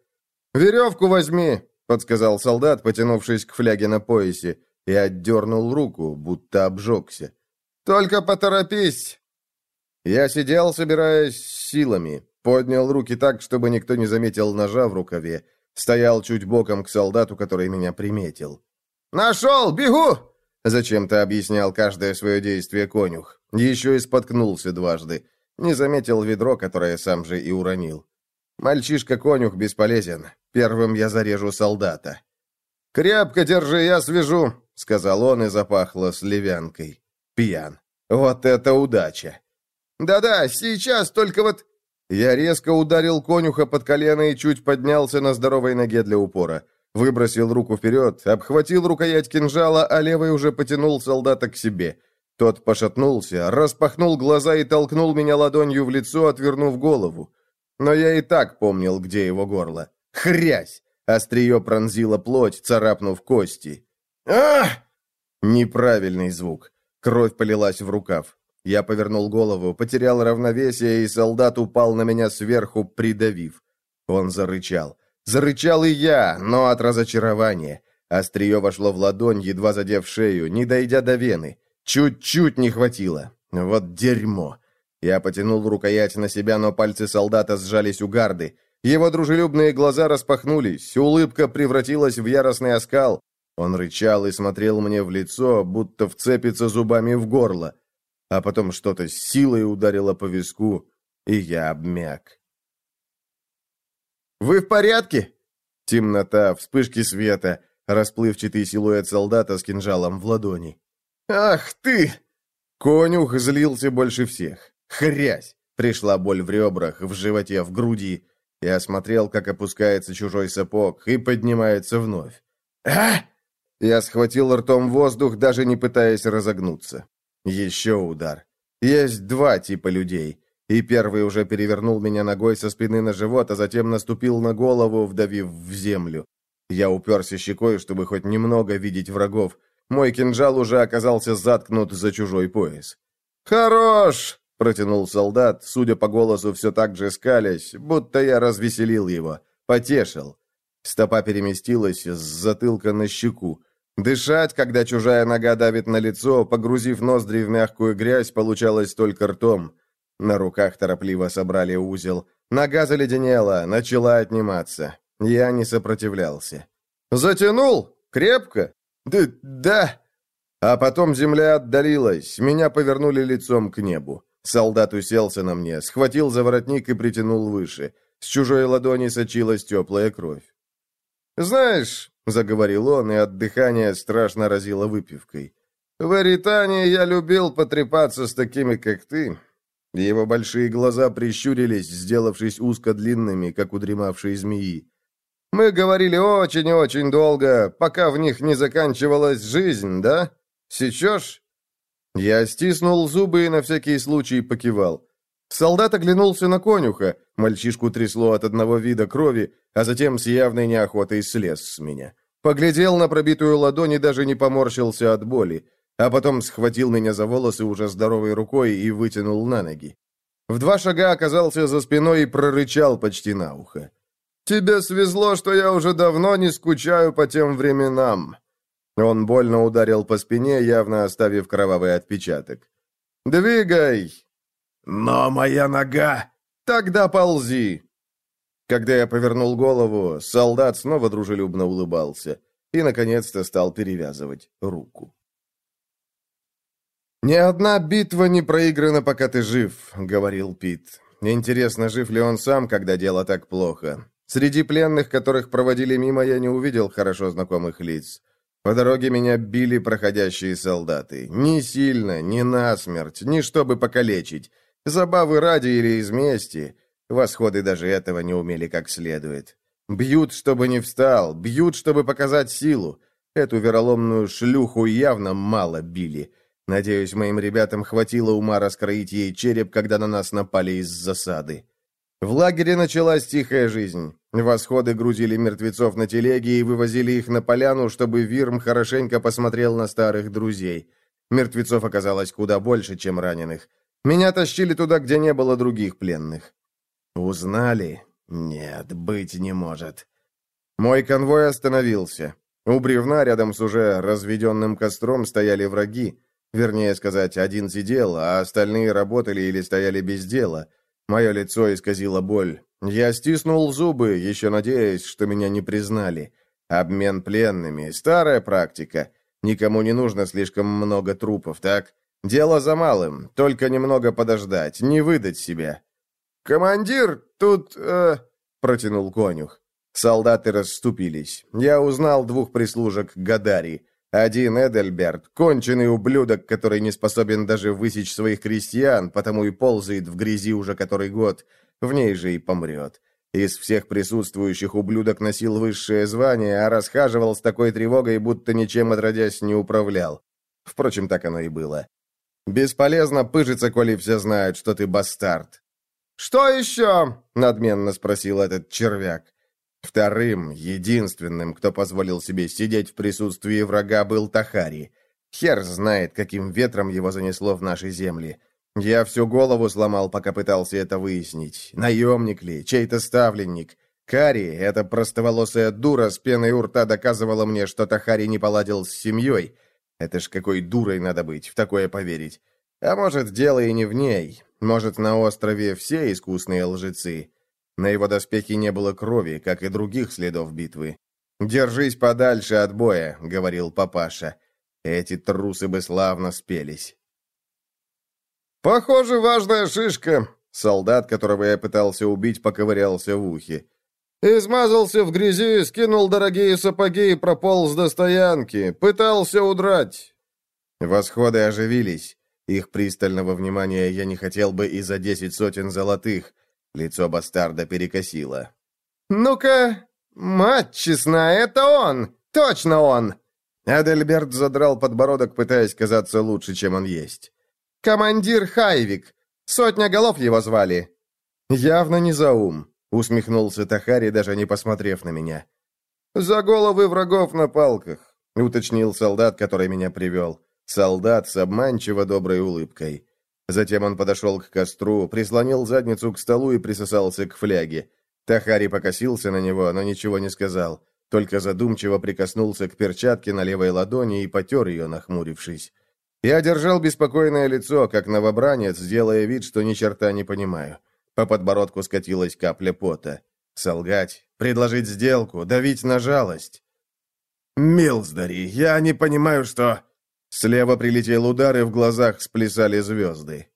«Веревку возьми!» — подсказал солдат, потянувшись к фляге на поясе, и отдернул руку, будто обжегся. «Только поторопись!» Я сидел, собираясь силами, поднял руки так, чтобы никто не заметил ножа в рукаве, стоял чуть боком к солдату, который меня приметил. «Нашел! Бегу!» Зачем-то объяснял каждое свое действие конюх. Еще и споткнулся дважды. Не заметил ведро, которое сам же и уронил. Мальчишка-конюх бесполезен. Первым я зарежу солдата. «Крепко держи, я свяжу», — сказал он и запахло сливянкой. Пьян. Вот это удача! «Да-да, сейчас, только вот...» Я резко ударил конюха под колено и чуть поднялся на здоровой ноге для упора. Выбросил руку вперед, обхватил рукоять кинжала, а левой уже потянул солдата к себе. Тот пошатнулся, распахнул глаза и толкнул меня ладонью в лицо, отвернув голову. Но я и так помнил, где его горло. Хрясь! Острие пронзило плоть, царапнув кости. «Ах!» Неправильный звук. Кровь полилась в рукав. Я повернул голову, потерял равновесие, и солдат упал на меня сверху, придавив. Он зарычал. Зарычал и я, но от разочарования. Острие вошло в ладонь, едва задев шею, не дойдя до вены. Чуть-чуть не хватило. Вот дерьмо. Я потянул рукоять на себя, но пальцы солдата сжались у гарды. Его дружелюбные глаза распахнулись, улыбка превратилась в яростный оскал. Он рычал и смотрел мне в лицо, будто вцепится зубами в горло а потом что-то с силой ударило по виску, и я обмяк. «Вы в порядке?» Темнота, вспышки света, расплывчатый силуэт солдата с кинжалом в ладони. «Ах ты!» Конюх злился больше всех. Хрясь! Пришла боль в ребрах, в животе, в груди. Я смотрел, как опускается чужой сапог и поднимается вновь. «А!» Я схватил ртом воздух, даже не пытаясь разогнуться. Еще удар. Есть два типа людей. И первый уже перевернул меня ногой со спины на живот, а затем наступил на голову, вдавив в землю. Я уперся щекой, чтобы хоть немного видеть врагов. Мой кинжал уже оказался заткнут за чужой пояс. «Хорош!» — протянул солдат, судя по голосу, все так же скалясь, будто я развеселил его, потешил. Стопа переместилась с затылка на щеку. Дышать, когда чужая нога давит на лицо, погрузив ноздри в мягкую грязь, получалось только ртом. На руках торопливо собрали узел. Нога заледенела, начала отниматься. Я не сопротивлялся. «Затянул? Крепко? Да, да!» А потом земля отдалилась, меня повернули лицом к небу. Солдат уселся на мне, схватил за воротник и притянул выше. С чужой ладони сочилась теплая кровь. «Знаешь, заговорил он, и от дыхания страшно разило выпивкой. «В Аритании я любил потрепаться с такими, как ты». Его большие глаза прищурились, сделавшись узко-длинными, как у дремавшей змеи. «Мы говорили очень и очень долго, пока в них не заканчивалась жизнь, да? Сечешь?» Я стиснул зубы и на всякий случай покивал. Солдат оглянулся на конюха, мальчишку трясло от одного вида крови, а затем с явной неохотой слез с меня. Поглядел на пробитую ладонь и даже не поморщился от боли, а потом схватил меня за волосы уже здоровой рукой и вытянул на ноги. В два шага оказался за спиной и прорычал почти на ухо. «Тебе свезло, что я уже давно не скучаю по тем временам». Он больно ударил по спине, явно оставив кровавый отпечаток. «Двигай!» «Но моя нога!» «Тогда ползи!» Когда я повернул голову, солдат снова дружелюбно улыбался и, наконец-то, стал перевязывать руку. «Ни одна битва не проиграна, пока ты жив», — говорил Пит. «Интересно, жив ли он сам, когда дело так плохо? Среди пленных, которых проводили мимо, я не увидел хорошо знакомых лиц. По дороге меня били проходящие солдаты. Не сильно, не насмерть, не чтобы покалечить. Забавы ради или из мести. Восходы даже этого не умели как следует. Бьют, чтобы не встал, бьют, чтобы показать силу. Эту вероломную шлюху явно мало били. Надеюсь, моим ребятам хватило ума раскроить ей череп, когда на нас напали из засады. В лагере началась тихая жизнь. Восходы грузили мертвецов на телеги и вывозили их на поляну, чтобы Вирм хорошенько посмотрел на старых друзей. Мертвецов оказалось куда больше, чем раненых. Меня тащили туда, где не было других пленных. Узнали? Нет, быть не может. Мой конвой остановился. У бревна рядом с уже разведенным костром стояли враги. Вернее сказать, один сидел, а остальные работали или стояли без дела. Мое лицо исказило боль. Я стиснул зубы, еще надеясь, что меня не признали. Обмен пленными. Старая практика. Никому не нужно слишком много трупов, так? Дело за малым. Только немного подождать, не выдать себя. «Командир, тут...» э, — протянул конюх. Солдаты расступились. Я узнал двух прислужек Гадари. Один Эдельберт, конченый ублюдок, который не способен даже высечь своих крестьян, потому и ползает в грязи уже который год. В ней же и помрет. Из всех присутствующих ублюдок носил высшее звание, а расхаживал с такой тревогой, будто ничем отродясь не управлял. Впрочем, так оно и было. Бесполезно пыжиться, коли все знают, что ты бастард. «Что еще?» — надменно спросил этот червяк. Вторым, единственным, кто позволил себе сидеть в присутствии врага, был Тахари. Хер знает, каким ветром его занесло в наши земли. Я всю голову сломал, пока пытался это выяснить. Наемник ли, чей-то ставленник. Кари, эта простоволосая дура с пеной у рта доказывала мне, что Тахари не поладил с семьей. Это ж какой дурой надо быть, в такое поверить. А может, дело и не в ней. Может, на острове все искусные лжецы. На его доспехе не было крови, как и других следов битвы. «Держись подальше от боя», — говорил папаша. Эти трусы бы славно спелись. «Похоже, важная шишка», — солдат, которого я пытался убить, поковырялся в ухе. Измазался в грязи, скинул дорогие сапоги и прополз до стоянки. Пытался удрать. Восходы оживились. Их пристального внимания я не хотел бы и за десять сотен золотых. Лицо бастарда перекосило. «Ну-ка, мать честная, это он! Точно он!» Адельберт задрал подбородок, пытаясь казаться лучше, чем он есть. «Командир Хайвик! Сотня голов его звали!» «Явно не за ум», — усмехнулся Тахари, даже не посмотрев на меня. «За головы врагов на палках», — уточнил солдат, который меня привел. Солдат с обманчиво доброй улыбкой. Затем он подошел к костру, прислонил задницу к столу и присосался к фляге. Тахари покосился на него, но ничего не сказал, только задумчиво прикоснулся к перчатке на левой ладони и потер ее, нахмурившись. Я держал беспокойное лицо, как новобранец, делая вид, что ни черта не понимаю. По подбородку скатилась капля пота. Солгать, предложить сделку, давить на жалость. «Милздари, я не понимаю, что...» Слева прилетел удар, и в глазах сплясали звезды.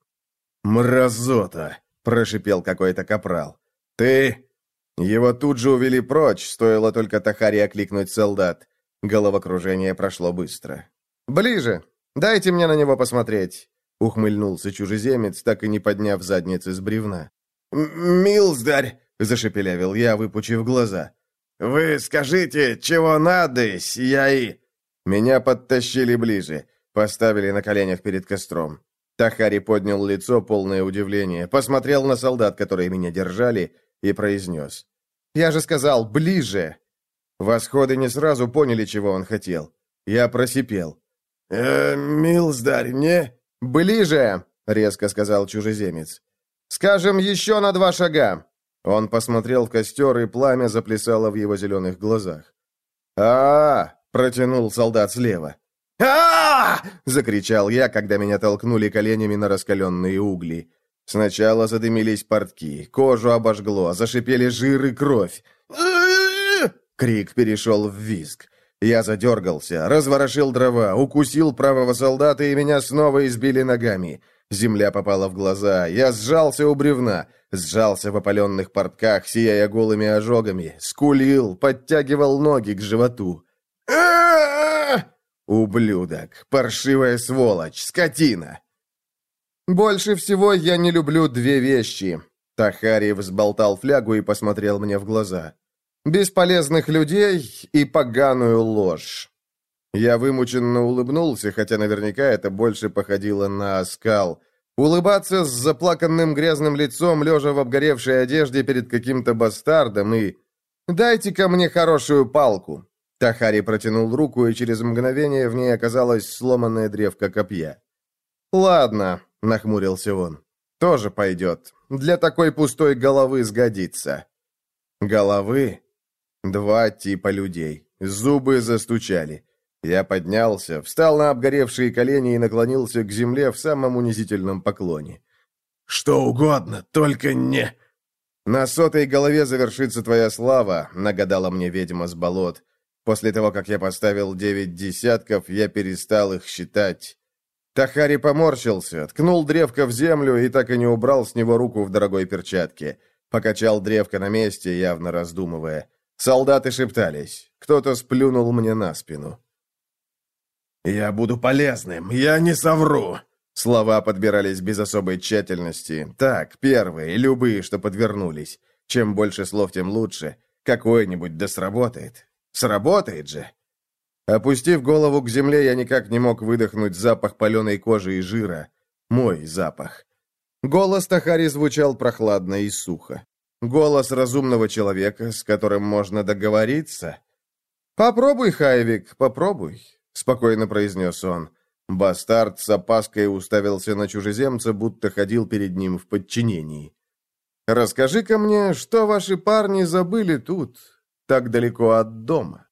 «Мразота!» — прошипел какой-то капрал. «Ты...» Его тут же увели прочь, стоило только Тахари окликнуть солдат. Головокружение прошло быстро. «Ближе! Дайте мне на него посмотреть!» — ухмыльнулся чужеземец, так и не подняв задницы с бревна. «Милздарь!» — зашепелявил я, выпучив глаза. «Вы скажите, чего надо, я и...» Меня подтащили ближе, поставили на коленях перед костром. Тахари поднял лицо, полное удивления, посмотрел на солдат, которые меня держали, и произнес. «Я же сказал, ближе!» Восходы не сразу поняли, чего он хотел. Я просипел. «Э, милздарь, не...» «Ближе!» — резко сказал чужеземец. «Скажем, еще на два шага!» Он посмотрел в костер, и пламя заплясало в его зеленых глазах. а, -а, -а протянул солдат слева. а, закричал я, когда меня толкнули коленями на раскаленные угли. Сначала задымились портки, кожу обожгло, зашипели жир и кровь. Крик перешел в визг. Я задергался, разворошил дрова, укусил правого солдата, и меня снова избили ногами. Земля попала в глаза, я сжался у бревна, сжался в опаленных портках, сияя голыми ожогами, скулил, подтягивал ноги к животу. Ублюдок, паршивая сволочь, скотина! «Больше всего я не люблю две вещи». Тахари взболтал флягу и посмотрел мне в глаза. «Бесполезных людей и поганую ложь». Я вымученно улыбнулся, хотя наверняка это больше походило на оскал. Улыбаться с заплаканным грязным лицом, лежа в обгоревшей одежде перед каким-то бастардом и... «Дайте-ка мне хорошую палку». Тахари протянул руку, и через мгновение в ней оказалась сломанная древка копья. «Ладно», нахмурился он. «Тоже пойдет. Для такой пустой головы сгодится». «Головы?» Два типа людей. Зубы застучали. Я поднялся, встал на обгоревшие колени и наклонился к земле в самом унизительном поклоне. «Что угодно, только не...» «На сотой голове завершится твоя слава», — нагадала мне ведьма с болот. После того, как я поставил девять десятков, я перестал их считать. Тахари поморщился, ткнул древко в землю и так и не убрал с него руку в дорогой перчатке. Покачал древко на месте, явно раздумывая. Солдаты шептались. Кто-то сплюнул мне на спину. «Я буду полезным, я не совру!» Слова подбирались без особой тщательности. Так, первые, любые, что подвернулись. Чем больше слов, тем лучше. Какое-нибудь да сработает. Сработает же. Опустив голову к земле, я никак не мог выдохнуть запах паленой кожи и жира. Мой запах. Голос Тахари звучал прохладно и сухо. Голос разумного человека, с которым можно договориться. «Попробуй, Хайвик, попробуй», — спокойно произнес он. Бастард с опаской уставился на чужеземца, будто ходил перед ним в подчинении. «Расскажи-ка мне, что ваши парни забыли тут, так далеко от дома?»